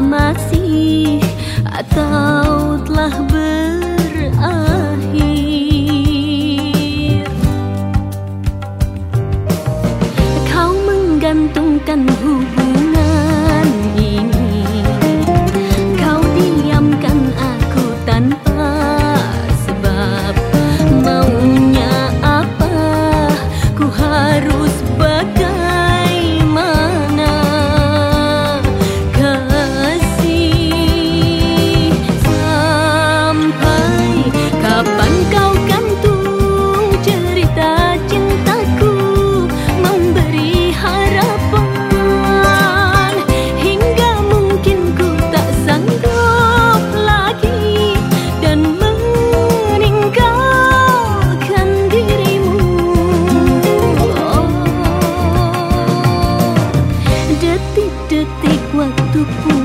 masih atau telah berakhir. detik waktu pun